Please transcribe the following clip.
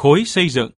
khối xây dựng.